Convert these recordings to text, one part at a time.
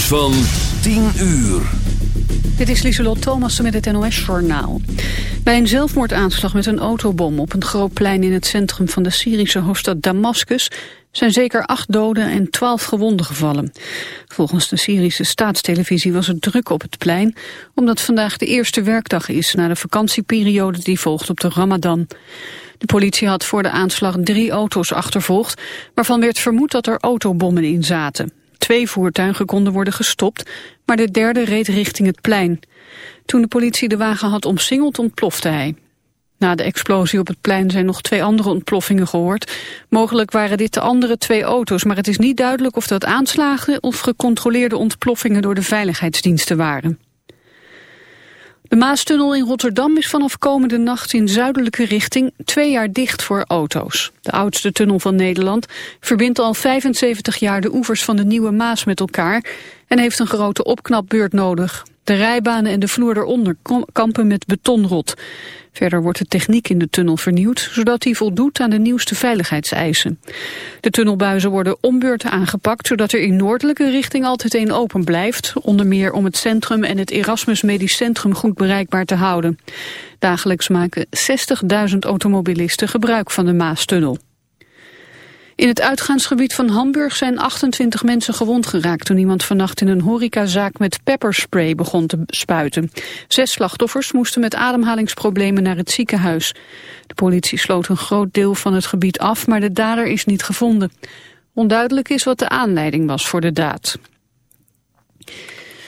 van 10 uur. Dit is Lieselot Thomassen met het NOS-journaal. Bij een zelfmoordaanslag met een autobom op een groot plein in het centrum van de Syrische hoofdstad Damascus zijn zeker acht doden en twaalf gewonden gevallen. Volgens de Syrische staatstelevisie was het druk op het plein, omdat vandaag de eerste werkdag is na de vakantieperiode die volgt op de Ramadan. De politie had voor de aanslag drie auto's achtervolgd, waarvan werd vermoed dat er autobommen in zaten. Twee voertuigen konden worden gestopt, maar de derde reed richting het plein. Toen de politie de wagen had omsingeld ontplofte hij. Na de explosie op het plein zijn nog twee andere ontploffingen gehoord. Mogelijk waren dit de andere twee auto's, maar het is niet duidelijk of dat aanslagen of gecontroleerde ontploffingen door de veiligheidsdiensten waren. De Maastunnel in Rotterdam is vanaf komende nacht in zuidelijke richting twee jaar dicht voor auto's. De oudste tunnel van Nederland verbindt al 75 jaar de oevers van de Nieuwe Maas met elkaar en heeft een grote opknapbeurt nodig. De rijbanen en de vloer eronder kampen met betonrot. Verder wordt de techniek in de tunnel vernieuwd, zodat die voldoet aan de nieuwste veiligheidseisen. De tunnelbuizen worden ombeurten aangepakt, zodat er in noordelijke richting altijd één open blijft, onder meer om het centrum en het Erasmus Medisch Centrum goed bereikbaar te houden. Dagelijks maken 60.000 automobilisten gebruik van de Maastunnel. In het uitgaansgebied van Hamburg zijn 28 mensen gewond geraakt... toen iemand vannacht in een horecazaak met pepperspray begon te spuiten. Zes slachtoffers moesten met ademhalingsproblemen naar het ziekenhuis. De politie sloot een groot deel van het gebied af, maar de dader is niet gevonden. Onduidelijk is wat de aanleiding was voor de daad.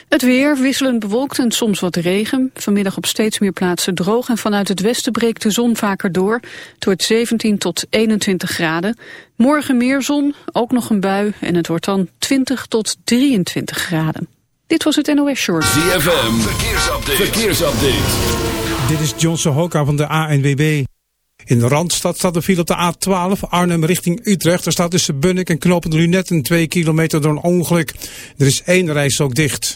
Het weer wisselend bewolkt en soms wat regen. Vanmiddag op steeds meer plaatsen droog en vanuit het westen breekt de zon vaker door. Het wordt 17 tot 21 graden. Morgen meer zon, ook nog een bui en het wordt dan 20 tot 23 graden. Dit was het NOS Short. ZFM, verkeersupdate. verkeersupdate. Dit is Johnson Hoka van de ANWB. In de Randstad staat de file op de A12 Arnhem richting Utrecht. Er staat tussen Bunnik en Knopend Lunetten 2 kilometer door een ongeluk. Er is één reis ook dicht.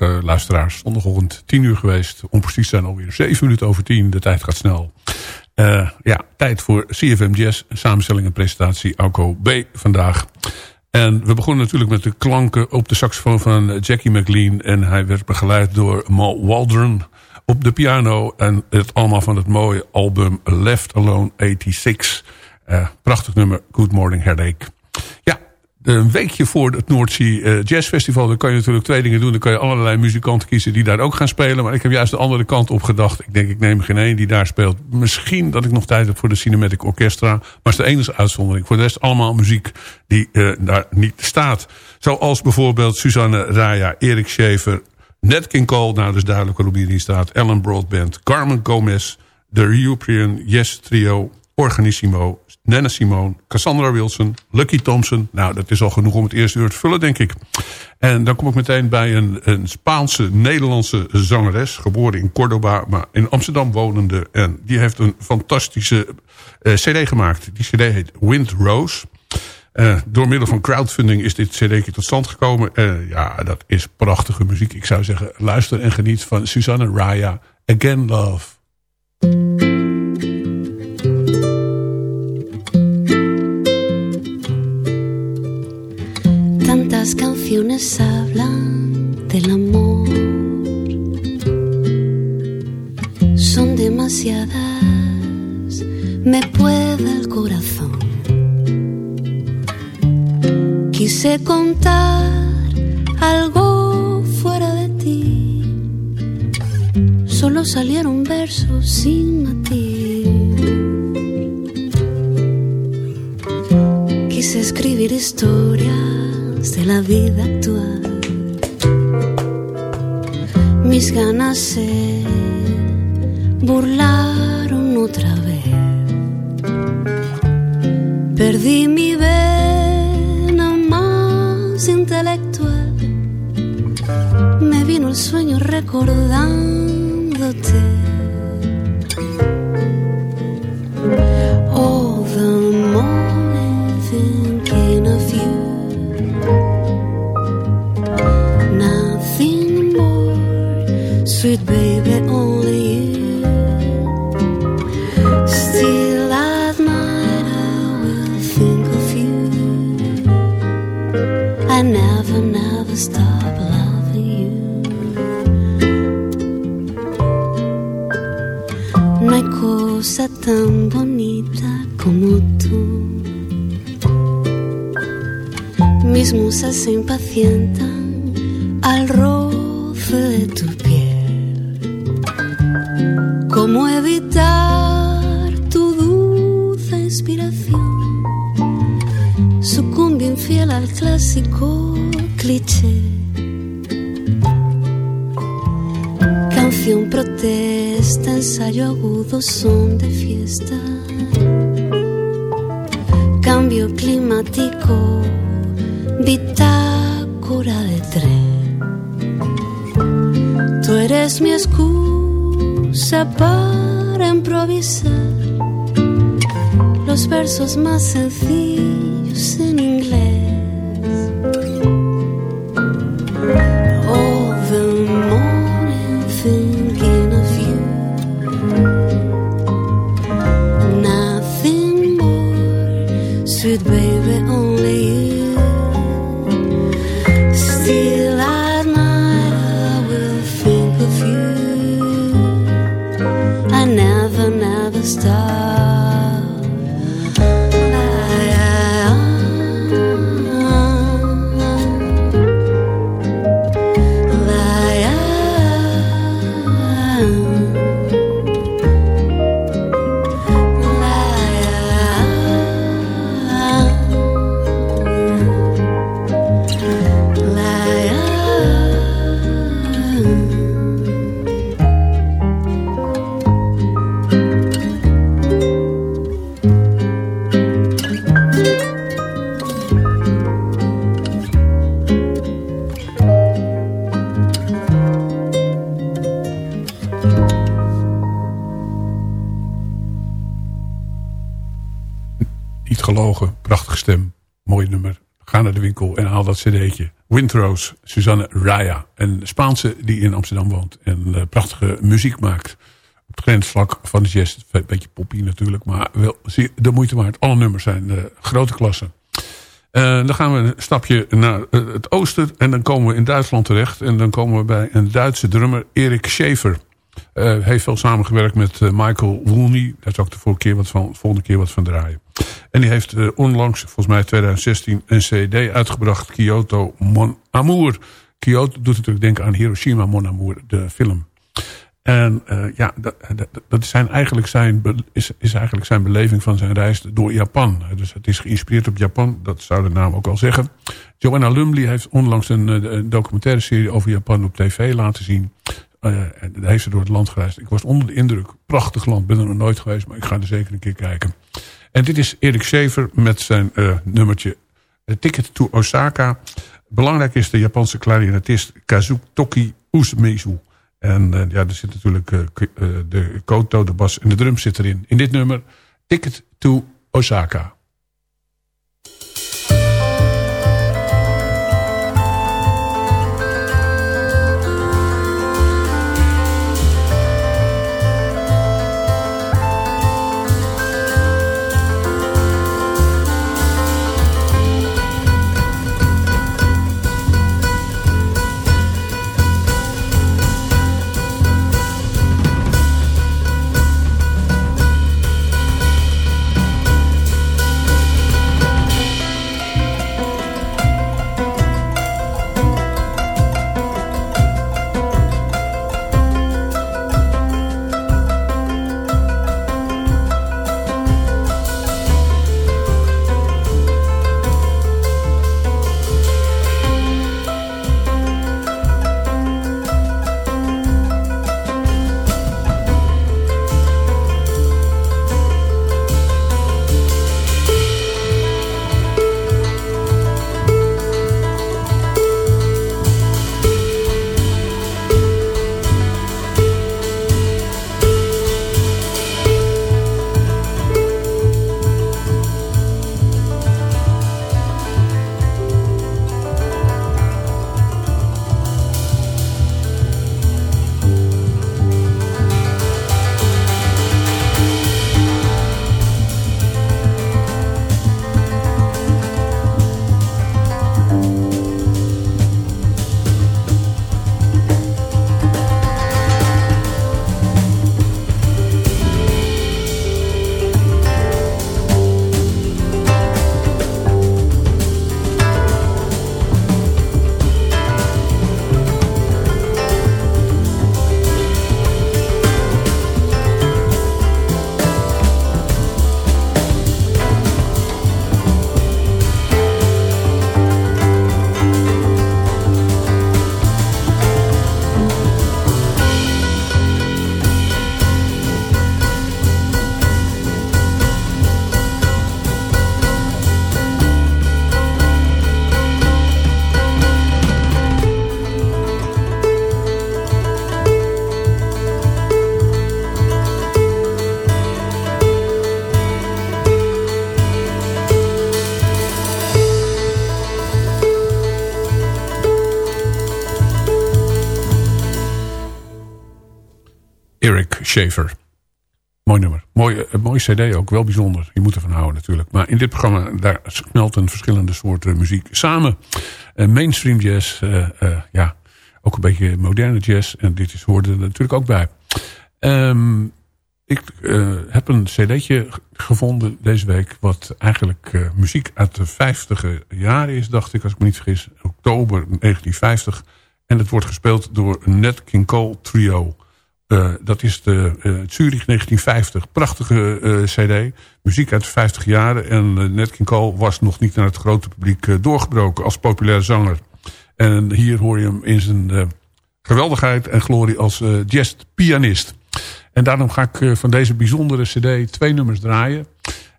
Luisteraars. Zondagochtend 10 uur geweest. Om precies zijn alweer 7 minuten over 10. De tijd gaat snel. Uh, ja, tijd voor CFM Jazz. Samenstelling en presentatie Alco B vandaag. En we begonnen natuurlijk met de klanken op de saxofoon van Jackie McLean. En hij werd begeleid door Mal Waldron op de piano. En het allemaal van het mooie album Left Alone 86. Uh, prachtig nummer, Good Morning Headache. Een weekje voor het Noordzee uh, Jazz Festival... dan kan je natuurlijk twee dingen doen. Dan kan je allerlei muzikanten kiezen die daar ook gaan spelen. Maar ik heb juist de andere kant op gedacht. Ik denk, ik neem geen één die daar speelt. Misschien dat ik nog tijd heb voor de Cinematic Orchestra. Maar het is de enige uitzondering. Voor de rest allemaal muziek die uh, daar niet staat. Zoals bijvoorbeeld Susanne Raya, Erik Schaefer... Ned King Cole, nou dus duidelijk waarom hier staat. Ellen Broadband, Carmen Gomez... The European Yes Trio, Organissimo, Nana Simone, Cassandra Wilson, Lucky Thompson. Nou, dat is al genoeg om het eerste uur te vullen, denk ik. En dan kom ik meteen bij een, een Spaanse-Nederlandse zangeres. Geboren in Cordoba, maar in Amsterdam wonende. En die heeft een fantastische uh, cd gemaakt. Die cd heet Wind Rose. Uh, door middel van crowdfunding is dit cd tot stand gekomen. Uh, ja, dat is prachtige muziek. Ik zou zeggen, luister en geniet van Susanne Raya. Again Love. Canciones hablan del amor. Son demasiadas, me puede el corazón. Quise contar algo fuera de ti. Solo salieron versos sin matiz. Quise escribir historias de la vida actual. Mis ganas se burlaron otra vez. Perdí mi vena más intelectual. Me vino el sueño recordándote. Tan bonita como tú. Mis musas se impacientan al roce de tu piel. ¿Cómo evitar tu dulce inspiración? Sucumbe infiel al clásico cliché. Canción, protesta, ensayo agudo, son de Cambio climático, bitácora de tren. Tú eres mi excusa para improvisar los versos más sencillos sweet baby, cd'tje. Windrose, Susanne Raya. Een Spaanse die in Amsterdam woont en prachtige muziek maakt. Op het grensvlak van de jazz. Een beetje poppy natuurlijk, maar wel de moeite waard. Alle nummers zijn grote klassen. dan gaan we een stapje naar het oosten en dan komen we in Duitsland terecht. En dan komen we bij een Duitse drummer, Erik Schaefer. Uh, heeft veel samengewerkt met uh, Michael Woolney. Daar zal ik de volgende keer wat van, keer wat van draaien. En die heeft uh, onlangs, volgens mij 2016, een cd uitgebracht. Kyoto Mon Amour. Kyoto doet natuurlijk denken aan Hiroshima Mon Amour, de film. En ja, dat, dat zijn eigenlijk zijn, is, is eigenlijk zijn beleving van zijn reis door Japan. Dus het is geïnspireerd op Japan, dat zou de naam ook al zeggen. Joanna Lumley heeft onlangs een documentaire serie over Japan op tv laten zien. Uh, heeft ze door het land gereisd. Ik was onder de indruk. Prachtig land. Ben er nog nooit geweest. Maar ik ga er zeker een keer kijken. En dit is Erik Schever met zijn uh, nummertje Ticket to Osaka. Belangrijk is de Japanse klarinetist Kazutoki Uzumizu. En uh, ja, er zit natuurlijk de koto, de bas en de drum zit erin. In dit nummer Ticket to Osaka. Shaver. Mooi nummer. Mooi, een mooie cd ook. Wel bijzonder. Je moet ervan houden natuurlijk. Maar in dit programma daar smelten verschillende soorten muziek samen. Uh, mainstream jazz. Uh, ja, ook een beetje moderne jazz. En dit is, hoorde er natuurlijk ook bij. Um, ik heb een cd'tje gevonden deze week. Wat eigenlijk muziek uit de 50 jaren is. Dacht ik als ik me niet vergis. Oktober 1950. En het wordt gespeeld door Nat King Cole Trio. Uh, dat is de uh, Zurich 1950. Prachtige uh, cd. Muziek uit de 50 jaren. En Nat King Cole was nog niet naar het grote publiek doorgebroken als populair zanger. En hier hoor je hem in zijn geweldigheid en glorie als jazzpianist. En daarom ga ik van deze bijzondere cd twee nummers draaien.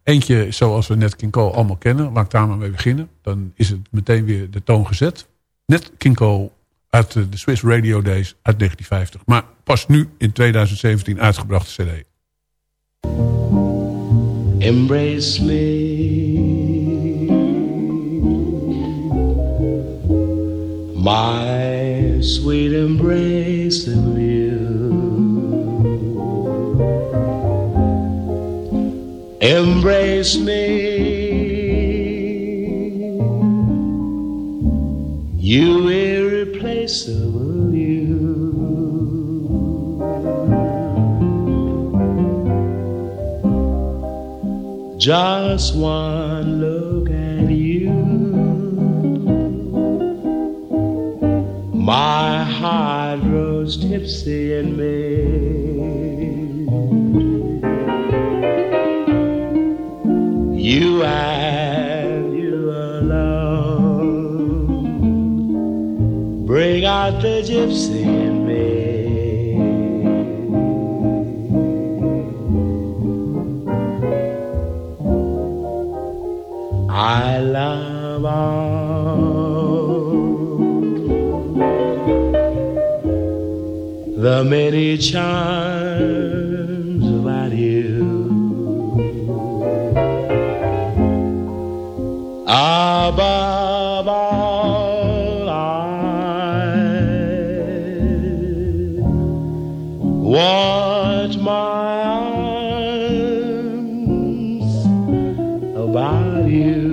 Eentje zoals we Nat King Cole allemaal kennen. Laat ik daar maar mee beginnen. Dan is het meteen weer de toon gezet. Nat King Cole uit de Swiss Radio Days uit 1950. Maar pas nu in 2017 uitgebrachte cd. Embrace me my sweet embrace of you. Embrace me, you irreplaceable you. Just one look at you. My heart grows tipsy in me. You and out the gypsy in me. I love all the many charms about you. Above want my arms about you.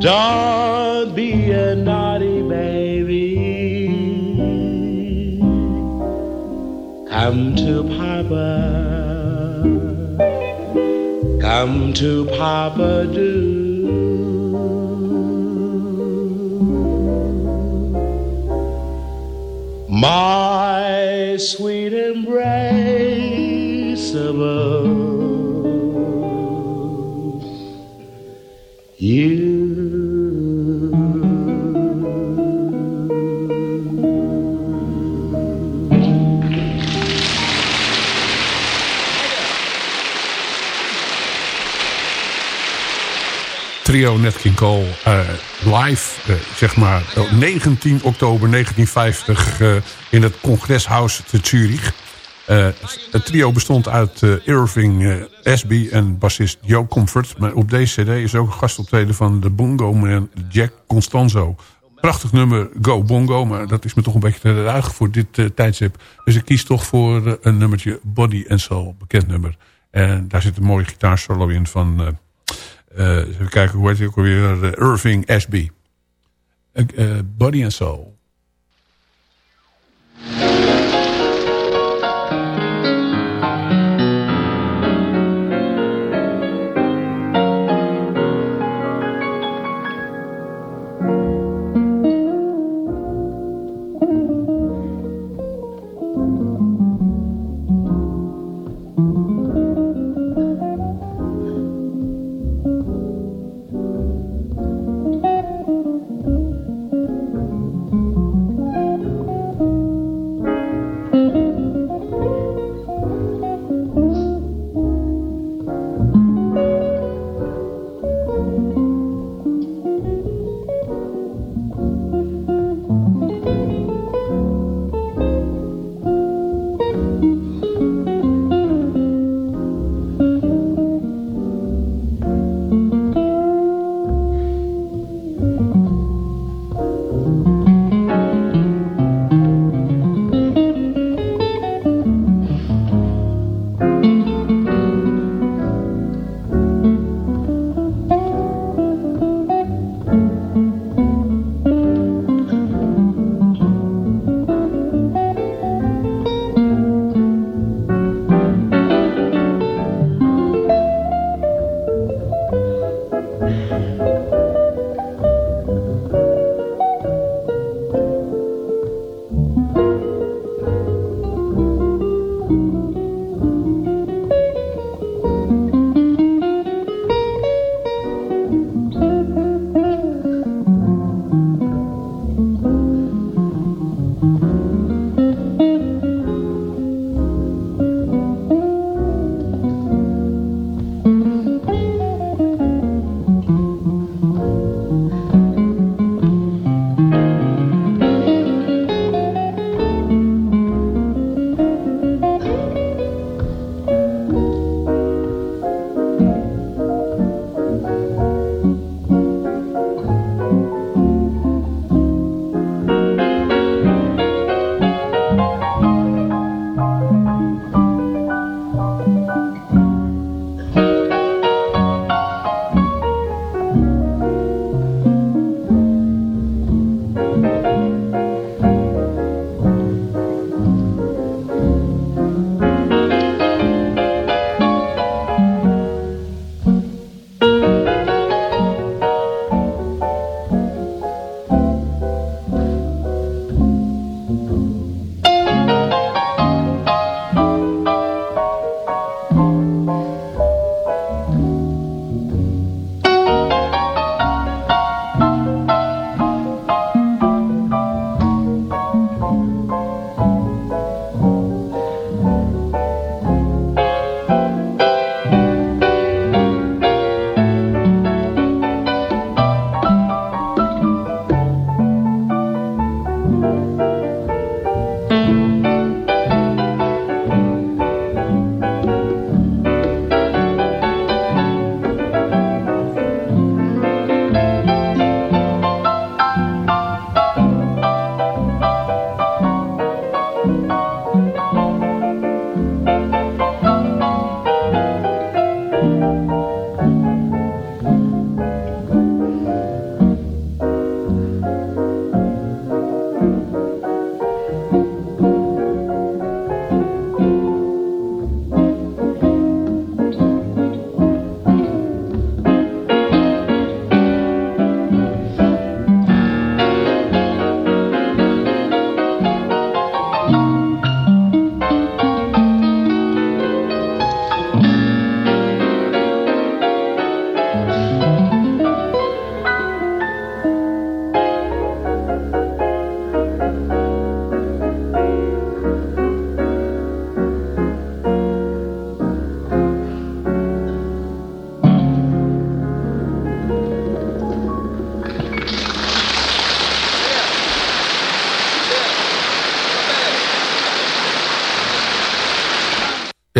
Don't be a naughty baby. Come to Papa. Come to Papa do. My sweet embraceable. Trio Nat King Cole eh, live, eh, zeg maar, op 19 oktober 1950 eh, in het Congreshuis te Zurich. Eh, het trio bestond uit eh, Irving Asby en bassist Joe Comfort. Maar op deze cd is ook een gastoptreden van de Bongo Man Jack Constanzo. Prachtig nummer Go Bongo, maar dat is me toch een beetje te ruig voor dit uh, tijdstip. Dus ik kies toch voor uh, een nummertje Body and Soul, bekend nummer. En daar zit een mooie gitaarsolo in van... Uh, even kijken, hoe heet hij ook alweer? Irving Ashby. Body and Soul.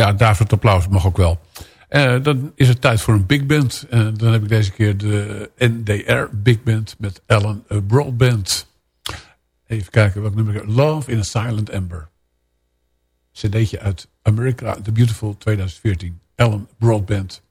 Ja, David applaus mag ook wel. Eh, dan is het tijd voor een big band. En dan heb ik deze keer de NDR Big Band met Alan Broadband. Even kijken welk nummer. Love in a Silent Ember. CD'tje uit America, The Beautiful 2014. Alan Broadband.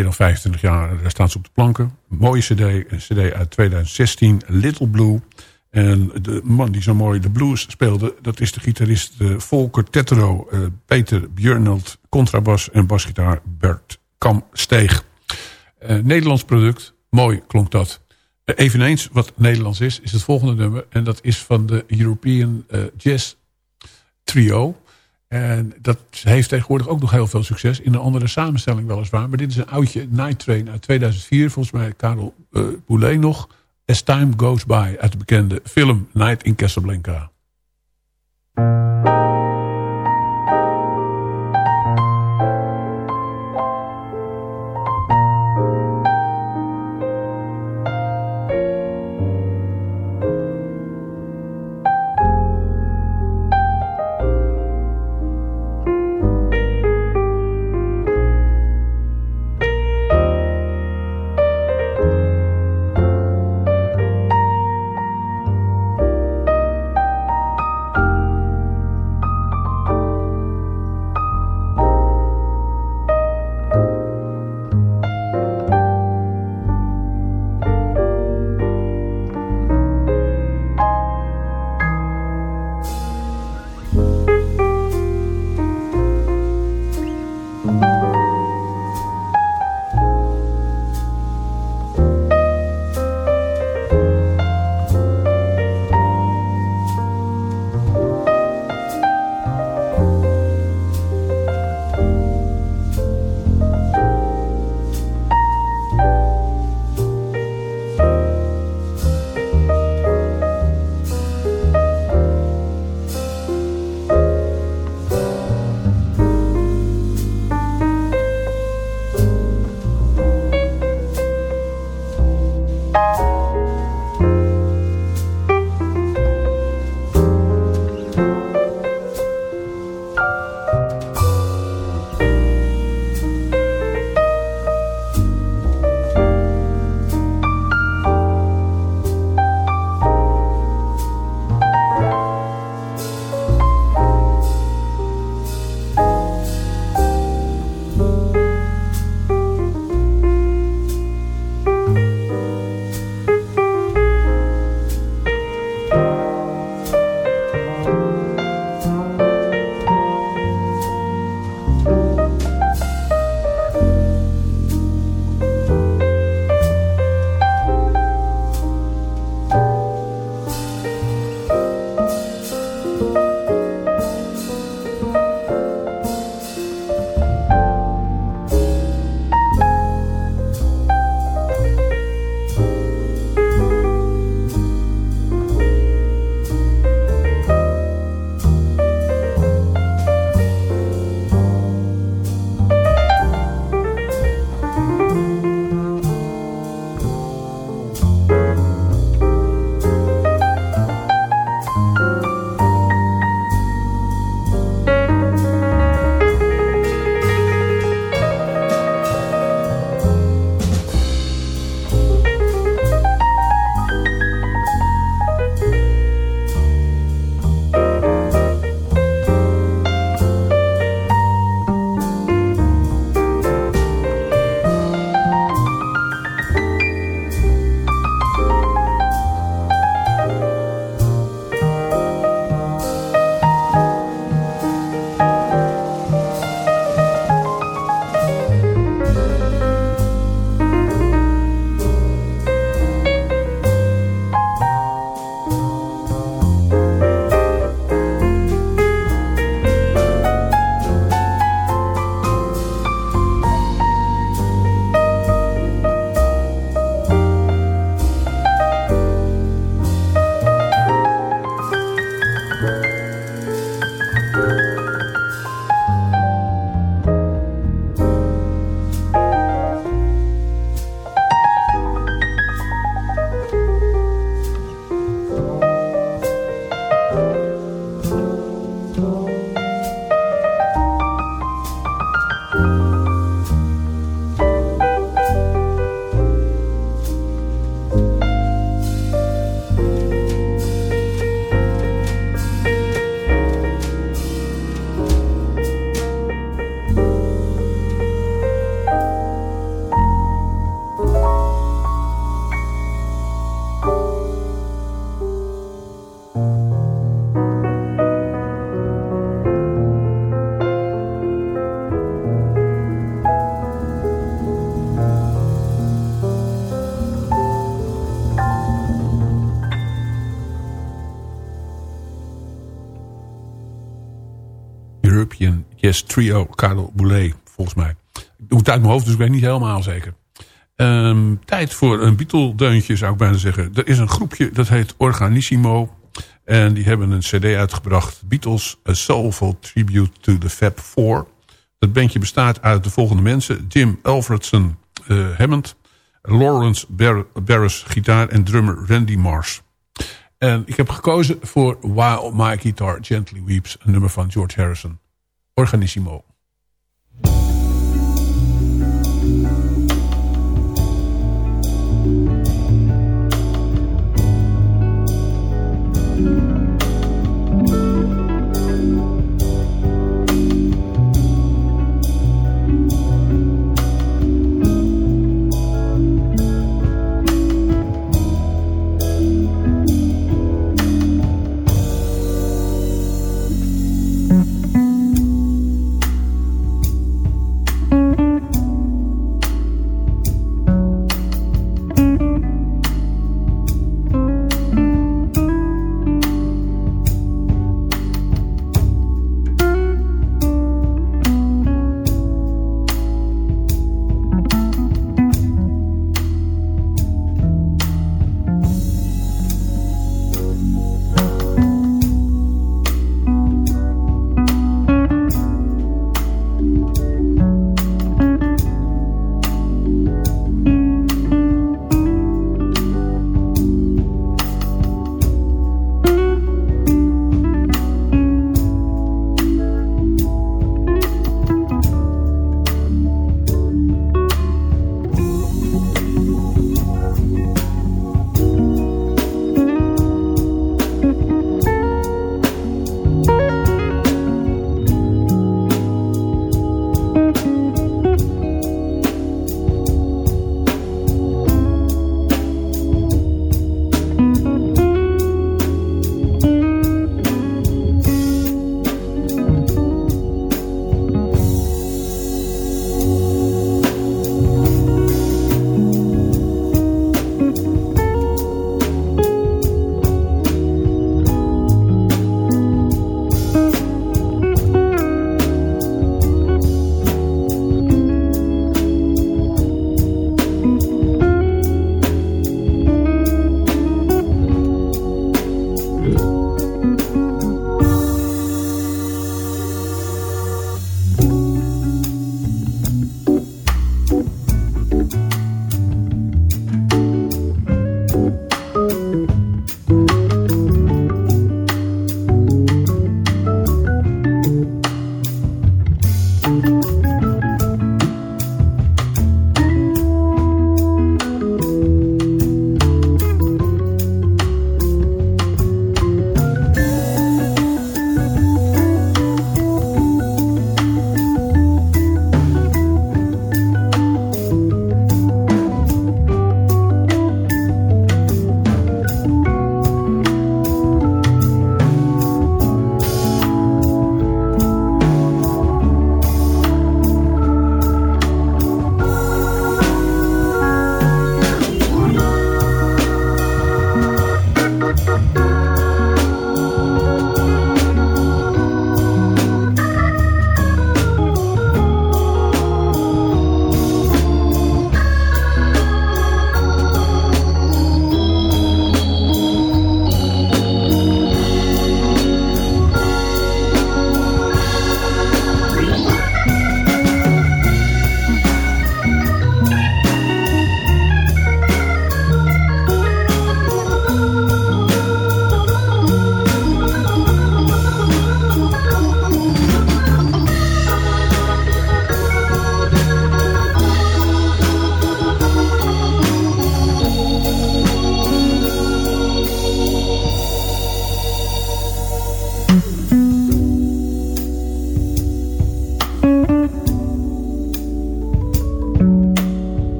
Meer dan 25 jaar daar staat ze op de planken. Mooie cd, een cd uit 2016, Little Blue. En de man die zo mooi de blues speelde... dat is de gitarist eh, Volker Tetero, eh, Peter Björnelt... contrabas en basgitaar Bert Kamsteeg. Eh, Nederlands product, mooi klonk dat. Eveneens wat Nederlands is, is het volgende nummer... en dat is van de European Jazz Trio... En dat heeft tegenwoordig ook nog heel veel succes. In een andere samenstelling weliswaar. Maar dit is een oudje, Night Train uit 2004. Volgens mij Karel uh, Boulet nog. As Time Goes By uit de bekende film Night in Casablanca. Trio, Carlo Boulet, volgens mij. Ik doe het uit mijn hoofd, dus ik weet niet helemaal zeker. Ehm, tijd voor een Beatle-deuntje, zou ik bijna zeggen. Er is een groepje, dat heet Organissimo. En die hebben een cd uitgebracht. Beatles, A Soulful Tribute to the Fab Four. Dat bandje bestaat uit de volgende mensen. Jim Alfredson uh, Hammond. Lawrence Bar Barris gitaar en drummer Randy Mars. En ik heb gekozen voor While My Guitar Gently Weeps. Een nummer van George Harrison. Organissimo.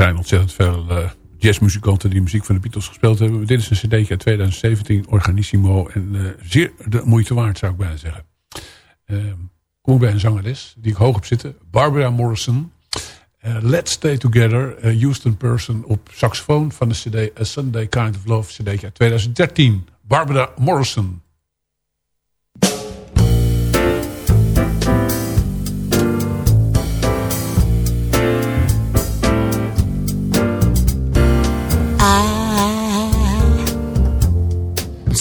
Zijn ontzettend veel eh, jazzmuzikanten die muziek van de Beatles gespeeld hebben. Dit is een cd'tje uit 2017, Organissimo. En eh, zeer de moeite waard, zou ik bijna zeggen. Uh, kom ik bij een zangeres die ik hoog heb zitten. Barbara Morrison. Uh, Let's Stay Together, Houston Person op saxofoon van de cd A Sunday Kind of Love, cd'tje uit 2013. Barbara Morrison.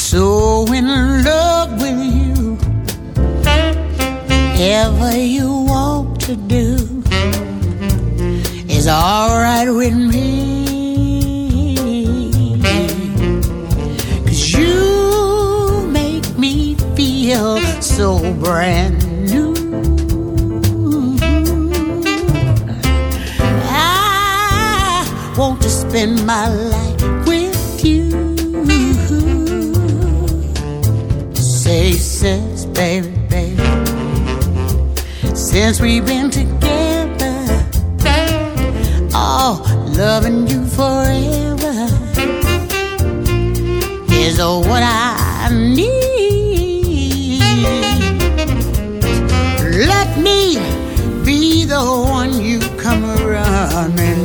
So in love with you. Whatever you want to do is alright with me. Cause you make me feel so brand new. I want to spend my life baby, baby, since we've been together, oh, loving you forever is what I need. Let me be the one you come running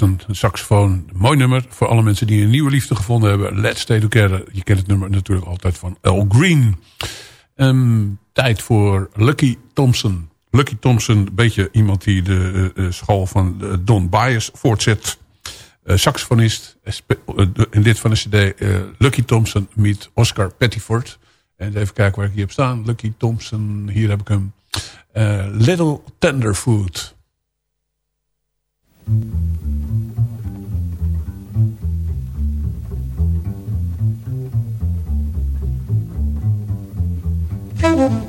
Een saxofoon. Mooi nummer voor alle mensen die een nieuwe liefde gevonden hebben. Let's Stay Together. Je kent het nummer natuurlijk altijd van Al Green. Ehm, tijd voor Lucky Thompson. Lucky Thompson, een beetje iemand die de eh, eh, school van eh, Don Bias voortzet. saxofonist. in dit van de cd Lucky Thompson meet Oscar Pettiford. En even kijken waar ik hier heb staan. Lucky Thompson, hier heb ik hem. Little Tenderfoot. Mooie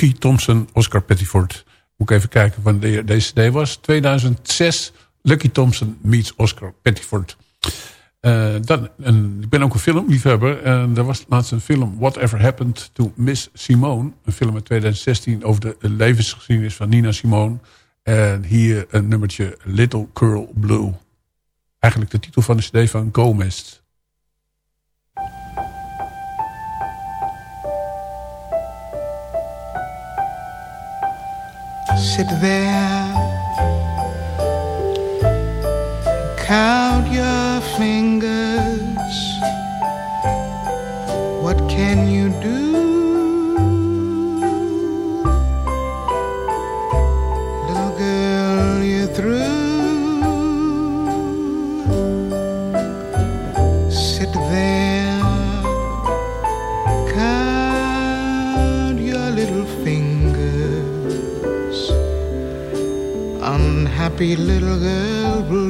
Lucky Thompson, Oscar Pettiford. Moet ik even kijken wanneer deze CD was. 2006, Lucky Thompson meets Oscar Pettiford. Eh, dan, ik ben ook een filmliefhebber. En er was laatst een film, Whatever Happened to Miss Simone. Een film uit 2016 over de levensgeschiedenis van Nina Simone. En hier een nummertje Little Curl Blue. Eigenlijk de titel van de cd van Gomez. Sit there, count your fingers. What can you do? Little girl, you're through. Unhappy little girl blue.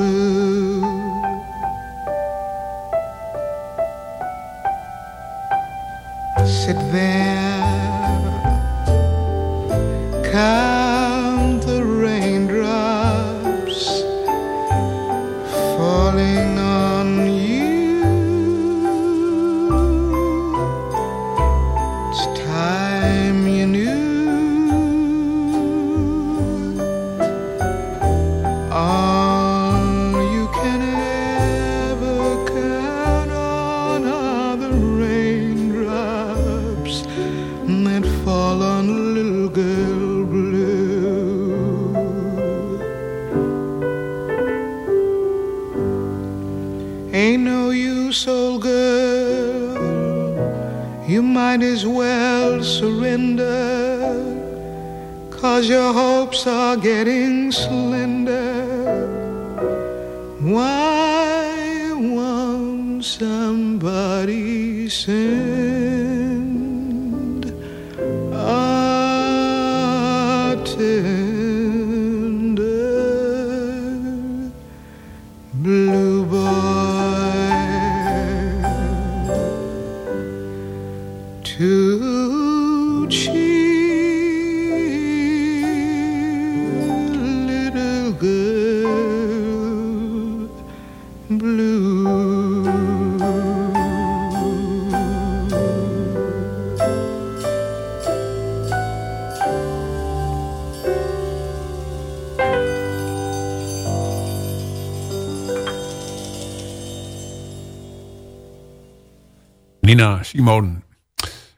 Nina Simone.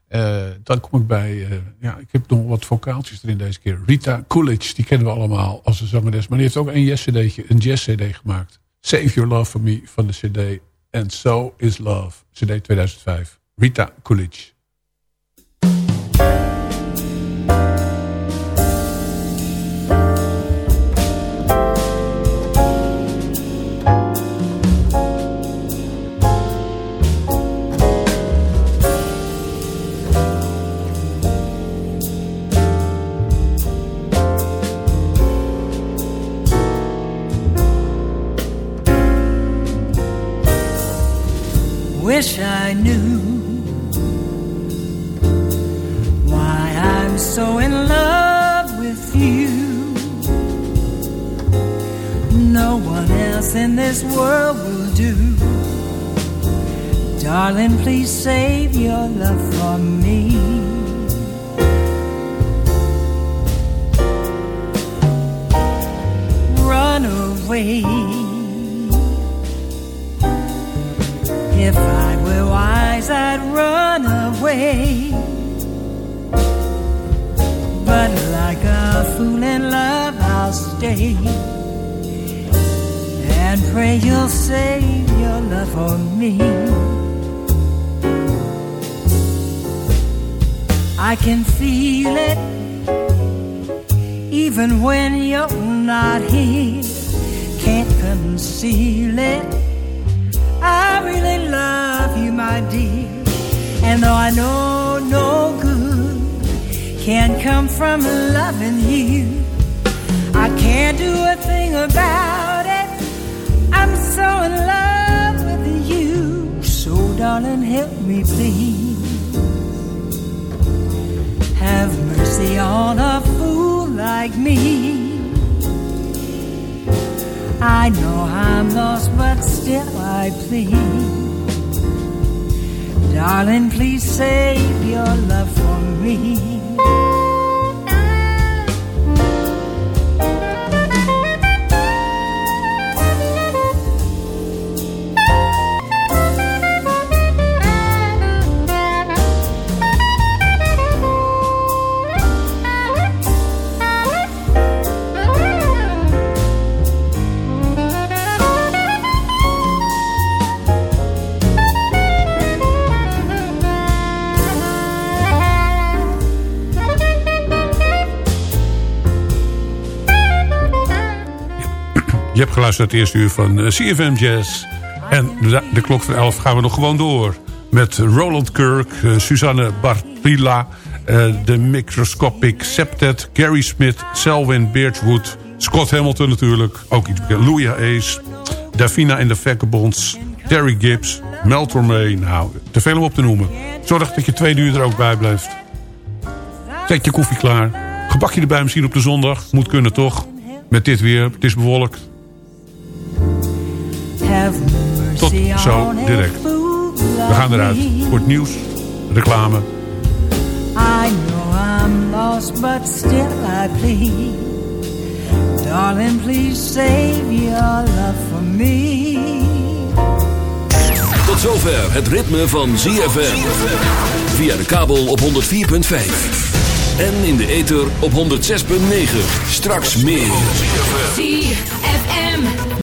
Eh, dan kom ik bij... eh, ja, ik heb nog wat vocaaltjes erin deze keer. Rita Coolidge, die kennen we allemaal als een zangeres. Maar die heeft ook een jazz-cd gemaakt. Save Your Love For Me van de cd. And So Is Love, cd 2005. Rita Coolidge. Mercy on a fool like me. I know I'm lost, but still I plead. Darling, please save your love for me. Je hebt geluisterd het eerste uur van eh, CFM Jazz. En de, klok van 11 gaan we nog gewoon door. Met Roland Kirk, eh, Suzanne Bartilla... eh, de Microscopic Septet, Gary Smith, Selwyn Birchwood... Scott Hamilton natuurlijk, ook iets bekend. Louis Ace, Davina en de Vagabonds... Terry Gibbs, Mel Tormé. Nou, te veel om op te noemen. Zorg dat je twee uur er ook bij blijft. Zet je koffie klaar. Gebakje erbij misschien op de zondag. Moet kunnen toch? Met dit weer. Het is bewolkt. Have Tot mercy zo direct. We gaan eruit voor het nieuws, reclame. I know I'm lost, but still I plead. Darling, please save your love for me. Tot zover het ritme van ZFM. Via de kabel op 104.5. En in de ether op 106.9. Straks meer. ZFM.